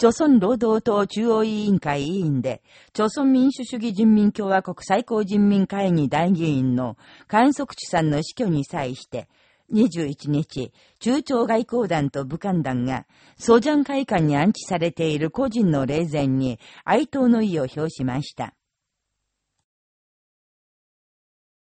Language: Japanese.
朝鮮労働党中央委員会委員で、朝鮮民主主義人民共和国最高人民会議大議員の観測地さんの死去に際して、21日、中朝外交団と武漢団が、ソジャン会館に安置されている個人の霊前に哀悼の意を表しました。